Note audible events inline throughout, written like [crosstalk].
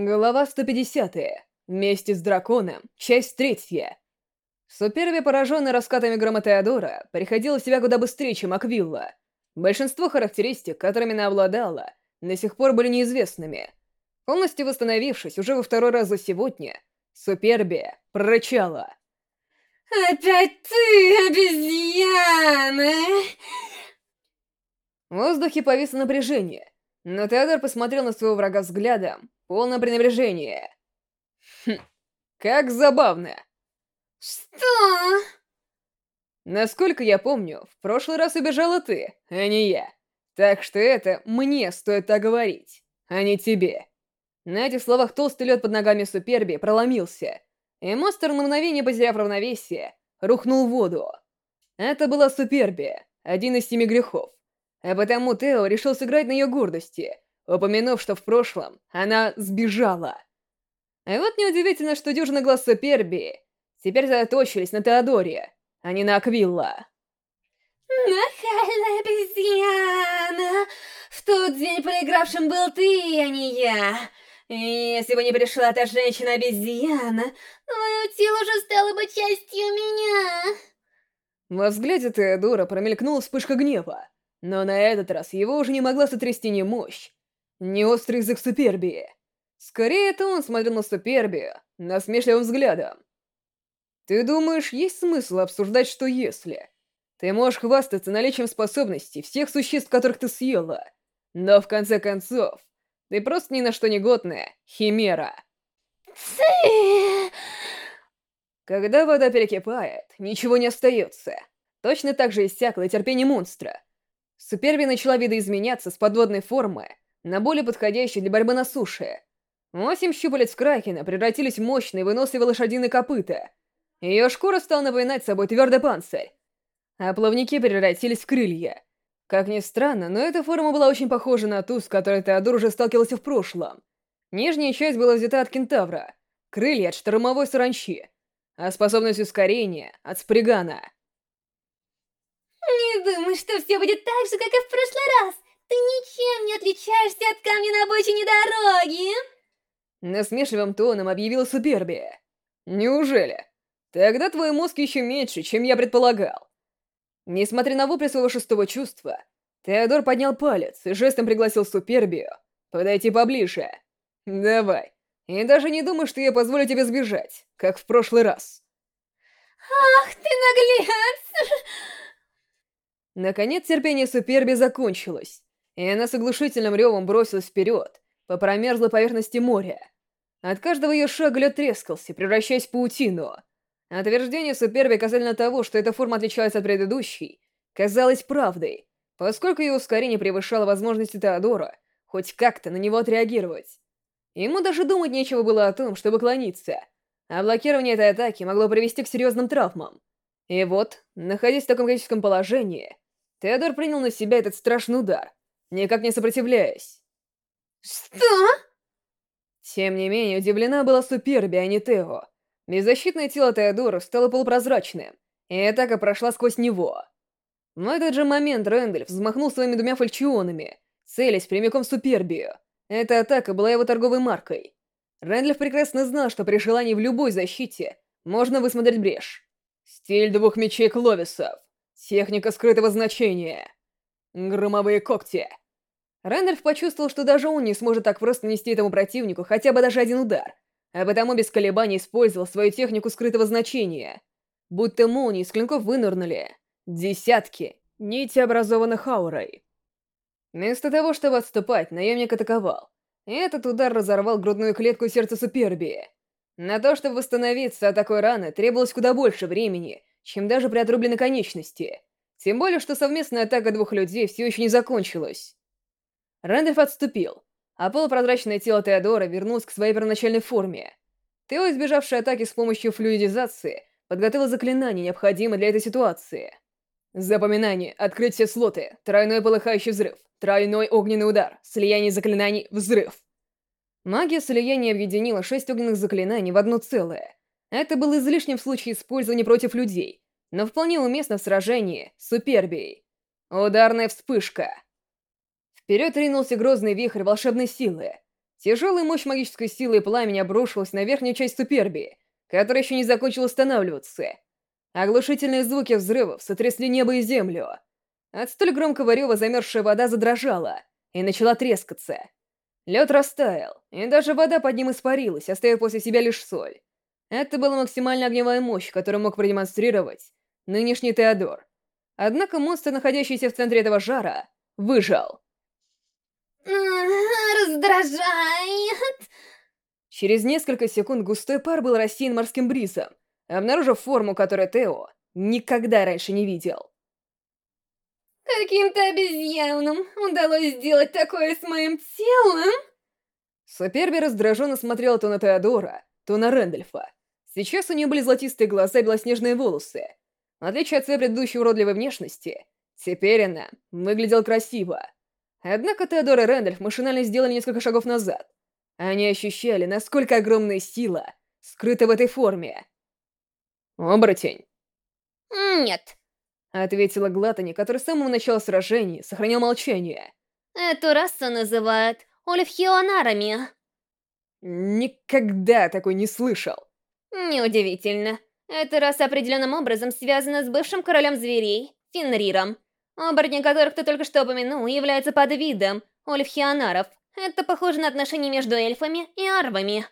Глава 150. Вместе с драконом. Часть третья. Суперби, пораженный раскатами грома Теодора, приходил в себя куда быстрее, чем Аквилла. Большинство характеристик, которыми она обладала, до сих пор были неизвестными. Полностью восстановившись уже во второй раз за сегодня, Суперби прорычала. «Опять ты, обезьяна!» В воздухе повисло напряжение, но Теодор посмотрел на своего врага взглядом, полное пренебрежение. Хм, как забавно. Что? Насколько я помню, в прошлый раз убежала ты, а не я. Так что это мне стоит так говорить, а не тебе. На этих словах толстый лед под ногами Суперби проломился, и монстр на мгновение, потеряв равновесие, рухнул в воду. Это была Суперби, один из семи грехов. А потому Тео решил сыграть на ее гордости упомянув, что в прошлом она сбежала. И вот неудивительно, что дюжина глаз Суперби теперь заточились на Теодоре, а не на Аквилла. «Нахальная обезьяна! В тот день проигравшим был ты, а не я!» если бы не пришла та женщина-обезьяна, твое тело уже стало бы частью меня. Во взгляде Теодора промелькнула вспышка гнева, но на этот раз его уже не могла сотрясти ни мощь. мощь, ни острый язык Супербии. Скорее, это он смотрел на Супербию насмешливым взглядом. Ты думаешь, есть смысл обсуждать, что если? Ты можешь хвастаться наличием способностей всех существ, которых ты съела. Но в конце концов, ты просто ни на что не годная химера. Ты... Когда вода перекипает, ничего не остается. Точно так же иссякло и терпение монстра. На более подходящий для борьбы на суше. Восемь щупалец Кракена превратились в мощные выносливые лошадиные копыта. Ее шкура стала напоминать собой твердый панцирь. А плавники превратились в крылья. Как ни странно, но эта форма была очень похожа на ту, с которой Теодор уже сталкивался в прошлом. Нижняя часть была взята от кентавра, крылья от штормовой саранчи, а способность ускорения от спригана. «Не думаю, что все будет так же, как и в прошлый раз. Ты ничем не отличаешься от камня на обочине дороги!» Насмешливым тоном объявил Суперби. «Неужели? Тогда твой мозг еще меньше, чем я предполагал». Несмотря на вопли своего шестого чувства, Теодор поднял палец и жестом пригласил Супербию подойти поближе. «Давай, и даже не думай, что я позволю тебе сбежать, как в прошлый раз». «Ах ты наглец!» Наконец терпение Суперби закончилось, и она с оглушительным ревом бросилась вперед по промерзлой поверхности моря. От каждого ее шага лед трескался, превращаясь в паутину. Отверждение Суперби касательно того, что эта форма отличается от предыдущей, казалось правдой, поскольку ее ускорение превышало возможности Теодора хоть как-то никак не сопротивляясь. «Что?» Тем не менее, удивлена была Суперби, а не Тео. Беззащитное тело Теодора стало полупрозрачным, и атака прошла сквозь него. В этот же момент Рэндальф взмахнул своими двумя фальчионами, целясь прямиком в Супербию. Эта атака была его торговой маркой. Рэндальф прекрасно знал, что при желании в любой защите можно высмотреть брешь. Стиль двух мечей Кловисов. Техника скрытого значения. «Громовые когти!» Рэндальф почувствовал, что даже он не сможет так просто нанести этому противнику хотя бы даже один удар, а потому без колебаний использовал свою технику скрытого значения. Будто молнии из клинков вынырнули. Десятки нити, образованы аурой. Вместо того, чтобы отступать, наемник атаковал. этот удар разорвал грудную клетку сердца сердце На то, чтобы восстановиться от такой раны, требовалось куда больше времени, чем даже при отрубленной конечности — тем более, что совместная атака двух людей все еще не закончилась. Рэндольф отступил, а полупрозрачное тело Теодора вернулось к своей первоначальной форме. Тео, избежавший атаки с помощью флюидизации, подготовил заклинание, необходимое для этой ситуации. Запоминание, открыть все слоты, тройной полыхающий взрыв, тройной огненный удар, слияние заклинаний, взрыв. Магия слияния объединила шесть огненных заклинаний в одно целое. Это было излишним в случае использования против людей — но вполне уместно в сражении с Супербией. Ударная вспышка. Вперед ринулся грозный вихрь волшебной силы. Тяжелая мощь магической силы и пламени обрушилась на верхнюю часть Супербии, которая еще не закончила останавливаться. Оглушительные звуки взрывов сотрясли небо и землю. От столь громкого рева замерзшая вода задрожала и начала трескаться. Лед растаял, и даже вода под ним испарилась, оставив после себя лишь соль. Это была максимальная огневая мощь, которую мог продемонстрировать нынешний Теодор. Однако монстр, находящийся в центре этого жара, выжил. Раздражает. Через несколько секунд густой пар был рассеян морским бризом, обнаружив форму, которую Тео никогда раньше не видел. Каким-то обезьянам удалось В отличие от своей предыдущей уродливой внешности, теперь она выглядела красиво. Однако Теодор и Рэндальф машинально сделали несколько шагов назад. Они ощущали, насколько огромная сила скрыта в этой форме. «Оборотень!» «Нет!» — ответила Глатани, который с самого начала сражений сохранял молчание. «Эту расу называют Ольфхионарами». «Никогда такой не слышал!» «Неудивительно. Эта раса определенным образом связана с бывшим королем зверей, Фенриром. Оборотни, которых ты только что упомянул, являются подвидом Ольфхионаров. Это похоже на отношения между эльфами и арвами.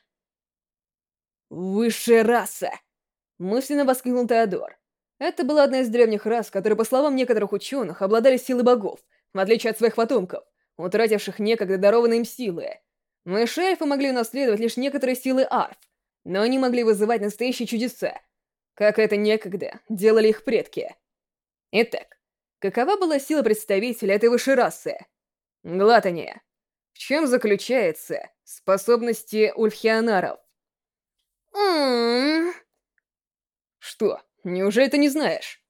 «Высшая раса!» — мысленно воскликнул Теодор. Это была одна из древних рас, которые, по словам некоторых ученых, обладали силой богов, в отличие от своих потомков, утративших некогда дарованные им силы. Мыши эльфы могли унаследовать лишь некоторые силы арф, но они могли вызывать настоящие чудеса, как это некогда делали их предки. Итак, какова была сила представителя этой высшей расы? Глатания. В чем заключается способности ульфхионаров? Mm. М-м. Что, неужели ты не знаешь?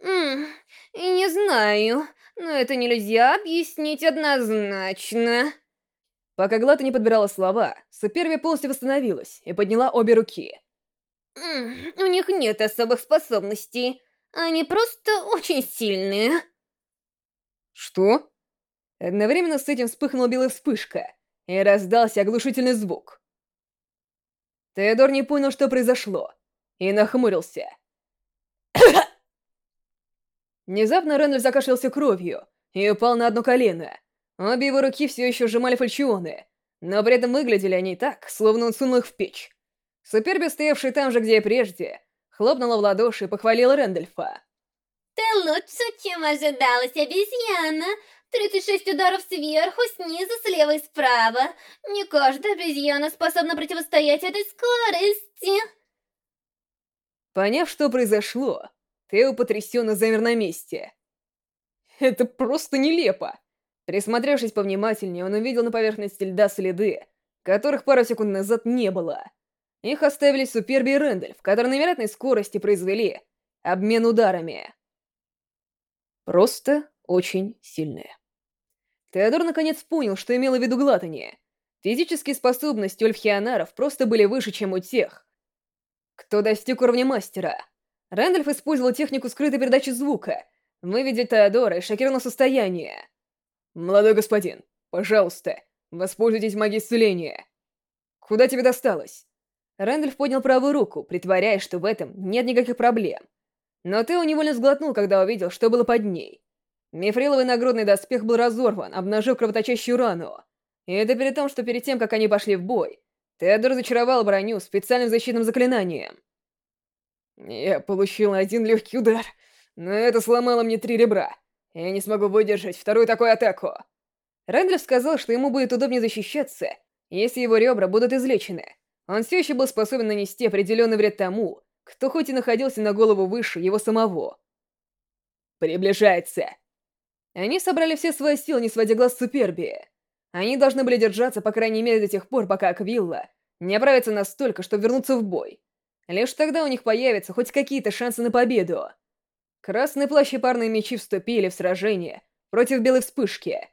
Mm. Не знаю, но это нельзя объяснить однозначно. Пока Глата не подбирала слова, Суперви полностью восстановилась и подняла обе руки — у них нет особых способностей. Они просто очень сильные. Что? Одновременно с этим вспыхнула белая вспышка, и раздался оглушительный звук. Теодор не понял, что произошло, и нахмурился. [coughs] Внезапно Реннель закашлялся кровью и упал на одно колено. Обе его руки все еще сжимали фальшионы, но при этом выглядели они так, словно он сунул их в печь. Сопербестевший там же, где и прежде, хлопнула в ладоши и похвалила Рэндольфа. «Ты лучше, чем ожидалась, обезьяна! 36 ударов сверху, снизу, слева и справа! Не каждая обезьяна способна противостоять этой скорости!» Поняв, что произошло, Тео потрясенно замер на месте. «Это просто нелепо!» Присмотревшись повнимательнее, он увидел на поверхности льда следы, которых пару секунд назад не было. Их оставили Суперби и Рэндальф, которые на вероятной скорости произвели обмен ударами. Просто очень сильные. Теодор наконец понял, что имело в виду Глатани. Физические способности ульфхионаров просто были выше, чем у тех, кто достиг уровня мастера. Рэндальф использовал технику скрытой передачи звука, выведя Теодора и шокированного состояние. «Молодой господин, пожалуйста, воспользуйтесь магией исцеления. Куда тебе досталось?» Рэндальф поднял правую руку, притворяясь, что в этом нет никаких проблем. Но Тео невольно сглотнул, когда увидел, что было под ней. Мифриловый нагрудный доспех был разорван, обнажив кровоточащую рану. И это при том, что перед тем, как они пошли в бой, Теодор зачаровал броню специальным защитным заклинанием. «Я получил один легкий удар, но это сломало мне три ребра. Я не смогу выдержать вторую такую атаку». Рэндальф сказал, что ему будет удобнее защищаться, если его ребра будут излечены. Он все еще был способен нанести определенный вред тому, кто хоть и находился на голову выше его самого. «Приближается!» Они собрали все свои силы, не сводя глаз с Супербии. Они должны были держаться, по крайней мере, до тех пор, пока Аквилла не оправится настолько, чтобы вернуться в бой. Лишь тогда у них появятся хоть какие-то шансы на победу. Красные плащ и парные мечи вступили в сражение против белой вспышки.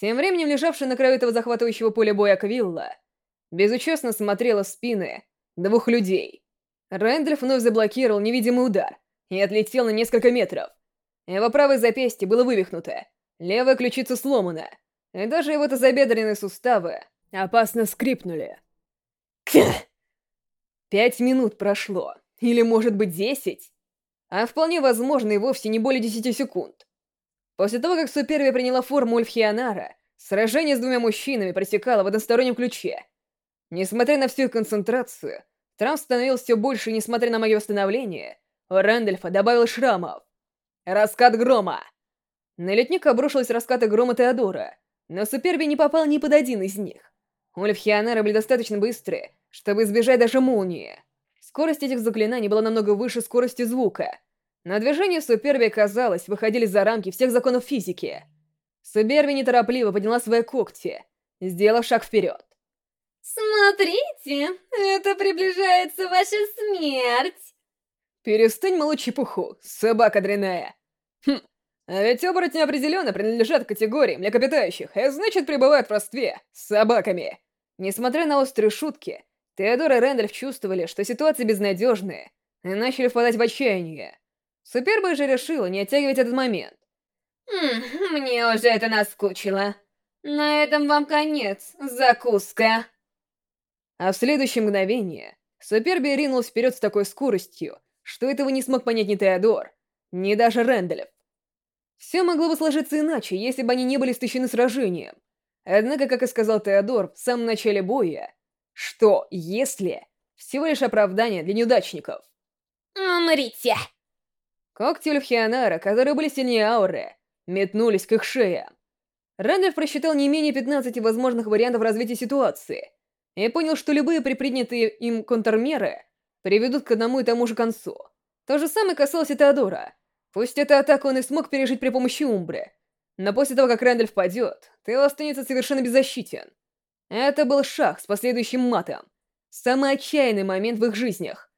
Тем временем лежавший на краю этого захватывающего поля боя Аквилла Безучастно смотрела в спины двух людей. Рэндальф вновь заблокировал невидимый удар и отлетел на несколько метров. Его правое запястье было вывихнуто, левая ключица сломана, и даже его тазобедренные суставы опасно скрипнули. Пять минут прошло, или, может быть, десять? А вполне возможно и вовсе не более десяти секунд. После того, как Супервия приняла форму Ульфхианара, сражение с двумя мужчинами протекало в одностороннем ключе — Несмотря на всю концентрацию, Трамп становился все больше, несмотря на мое восстановление, у добавил шрамов. Раскат грома. На летника обрушились раскаты грома Теодора, но Суперби не попал ни под один из них. Ульф Хионера были достаточно быстры, чтобы избежать даже молнии. Скорость этих заклинаний была намного выше скорости звука, На движения Суперби, казалось, выходили за рамки всех законов физики. Суперби неторопливо подняла свои когти, сделав шаг вперед. Смотрите, это приближается ваша смерть. Перестань молчи пуху, собака дряная. Хм, а ведь оборотни определенно принадлежат к категории млекопитающих, и а значит пребывают в родстве с собаками. Несмотря на острые шутки, Теодор и Рэндальф чувствовали, что ситуация безнадежная, и начали впадать в отчаяние. Суперба же решила не оттягивать этот момент. Хм, «Мне уже это наскучило. На этом вам конец, закуска» а в следующее мгновение Суперби ринулась вперед с такой скоростью, что этого не смог понять ни Теодор, ни даже Рэндалев. Все могло бы сложиться иначе, если бы они не были стыщены сражением. Однако, как и сказал Теодор в самом начале боя, что «если» всего лишь оправдание для неудачников. «Умрите!» Когти Левхианара, которые были сильнее ауры, метнулись к их шеям. Рэндальф просчитал не менее 15 возможных вариантов развития ситуации я понял, что любые припринятые им контрмеры приведут к одному и тому же концу. То же самое касалось и Теодора. Пусть эту атаку он и смог пережить при помощи Умбры, но после того, как Рэндальф падет, Тео останется совершенно беззащитен. Это был шах с последующим матом. Самый отчаянный момент в их жизнях.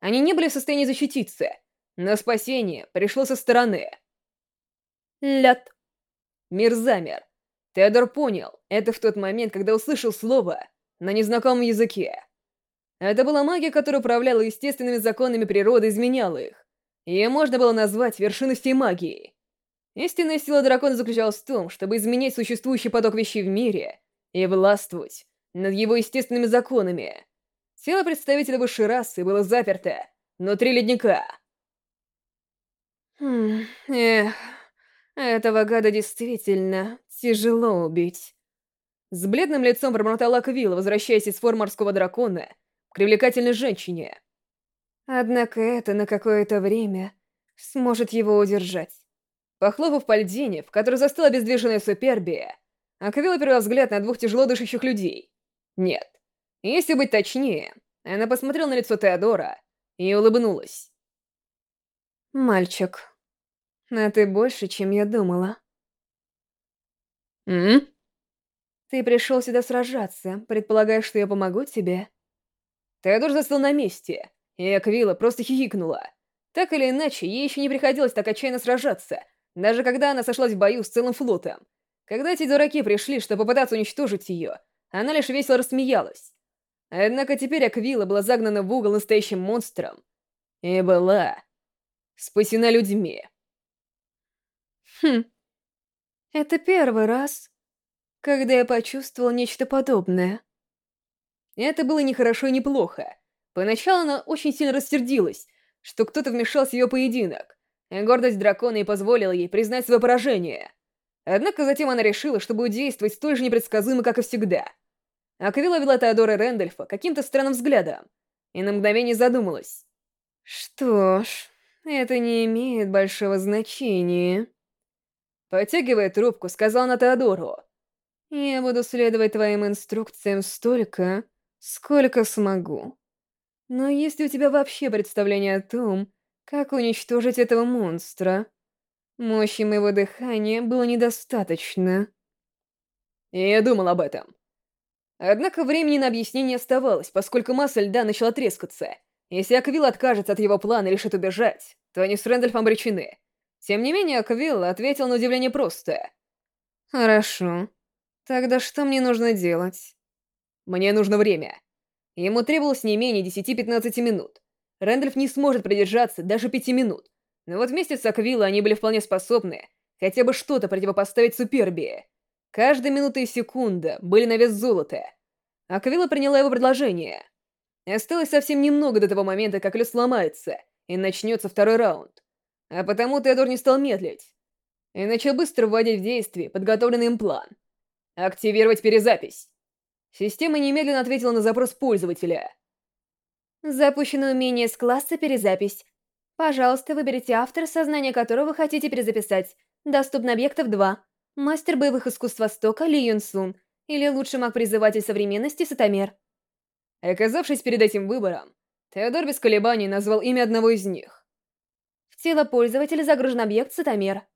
Они не были в состоянии защититься, но спасение пришло со стороны. Лят. Мир замер. Теодор понял, это в тот момент, когда услышал слово на незнакомом языке. Это была магия, которая управляла естественными законами природы и изменяла их. Ее можно было назвать вершиной всей магии. Истинная сила дракона заключалась в том, чтобы изменять существующий поток вещей в мире и властвовать над его естественными законами. Тело представителя высшей расы было заперто внутри ледника. Хм, эх, этого гада действительно тяжело убить. С бледным лицом пробормотала Квилла, возвращаясь из фор дракона, к привлекательной женщине. Однако это на какое-то время сможет его удержать. Похлопав по льдине, в которой застыла обездвиженная супербия, Аквилла перевела взгляд на двух тяжело дышащих людей. Нет. Если быть точнее, она посмотрела на лицо Теодора и улыбнулась. «Мальчик, а ты больше, чем я думала». «М?», -м? Ты пришел сюда сражаться, предполагая, что я помогу тебе?» Теодор застыл на месте, и Аквила просто хихикнула. Так или иначе, ей еще не приходилось так отчаянно сражаться, даже когда она сошлась в бою с целым флотом. Когда эти дураки пришли, чтобы попытаться уничтожить ее, она лишь весело рассмеялась. Однако теперь Аквила была загнана в угол настоящим монстром. И была спасена людьми. Хм. Это первый раз, когда я почувствовал нечто подобное. Это было не хорошо и не плохо. Поначалу она очень сильно рассердилась, что кто-то вмешался в ее поединок, и гордость дракона и позволила ей признать свое поражение. Однако затем она решила, что будет действовать столь же непредсказуемо, как и всегда. Аквила вела Теодора Рэндольфа каким-то странным взглядом, и на мгновение задумалась. «Что ж, это не имеет большого значения». Потягивая трубку, сказал она Теодору, я буду следовать твоим инструкциям столько, сколько смогу. Но есть ли у тебя вообще представление о том, как уничтожить этого монстра? Мощи моего дыхания было недостаточно. Я думал об этом. Однако времени на объяснение оставалось, поскольку масса льда начала трескаться. Если Аквилл откажется от его плана и решит убежать, то они с Рэндольфом обречены. Тем не менее, Аквилл ответил на удивление просто. «Хорошо. Тогда что мне нужно делать? Мне нужно время. Ему требовалось не менее 10-15 минут. Рэндольф не сможет продержаться даже 5 минут. Но вот вместе с Аквилла они были вполне способны хотя бы что-то противопоставить Супербии. Каждая минута и секунда были на вес золота. Аквилла приняла его предложение. Осталось совсем немного до того момента, как лес сломается, и начнется второй раунд. А потому Теодор не стал медлить. И начал быстро вводить в действие подготовленный им план — активировать перезапись. Система немедленно ответила на запрос пользователя. Запущено умение с класса «Перезапись». Пожалуйста, выберите автор сознание которого вы хотите перезаписать. Доступно объектов 2. Мастер боевых искусств Востока Ли Юн Сун или лучший маг-призыватель современности Сатомер. Оказавшись перед этим выбором, Теодор без колебаний назвал имя одного из них. В тело пользователя загружен объект Сатомер.